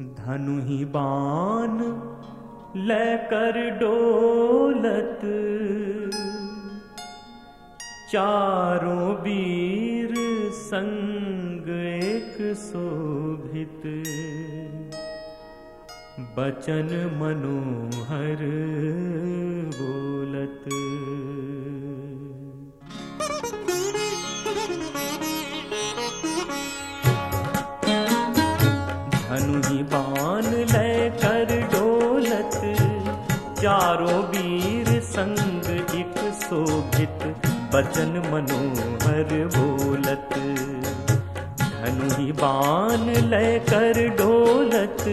धनु ही बान लेकर डोलत। चारों वीर संग एक शोभित। बचन मनोहर बोलत। धनु ही बान लेकर डोलत चारों वीर संग एक शोभित, बचन मनोहर बोलत। धनु ही बान लेकर डोलत।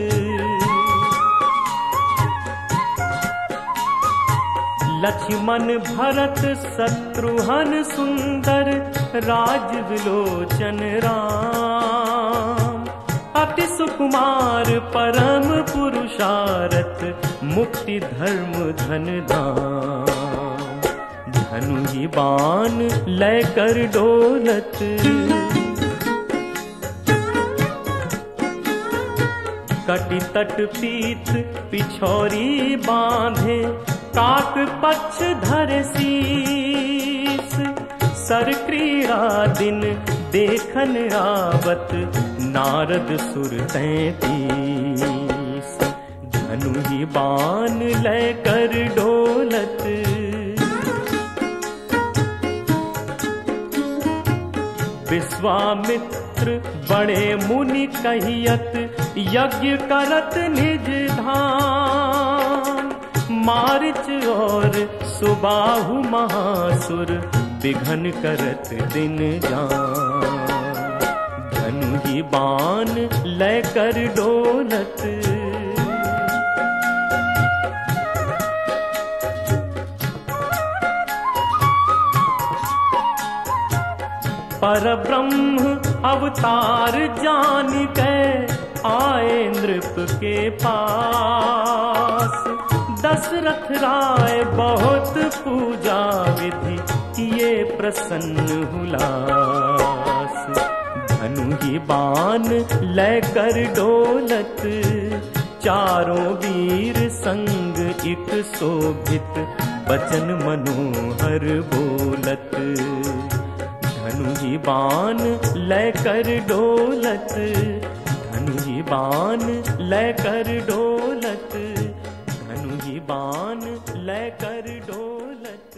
लक्ष्मण भरत शत्रुहन सुंदर, राज विलोचन राम। अति सुकुमार, परम पुरुषारथ, मुक्ति धर्म धन दान। धनु ही बान लेकर डोलत। कटि तट पीत पिछौरी बांधे, काक पक्ष धर शीस सर क्रीड़ा दिन देखन आवत, नारद सुर तैतीस। धनु ही बान लेकर डोलत। विश्वामित्र बड़े मुनि कहियत, यज्ञ करत निज धाम मारिच और सुबाहु महासुर विघन करत दिन जान। धनु ही बान लेकर डोलत। पर ब्रह्म अवतार जान के आए नृप के पास। दशरथ राय बहुत पूजा विधि किए प्रसन्न हुलास। धनु ही बान लेकर डोलत, चारों वीर संग एक शोभित, बचन मनोहर बोलत। धनु ही बान लेकर डोलत, धनु ही बान लेकर डोलत। बान लेकर ढोलत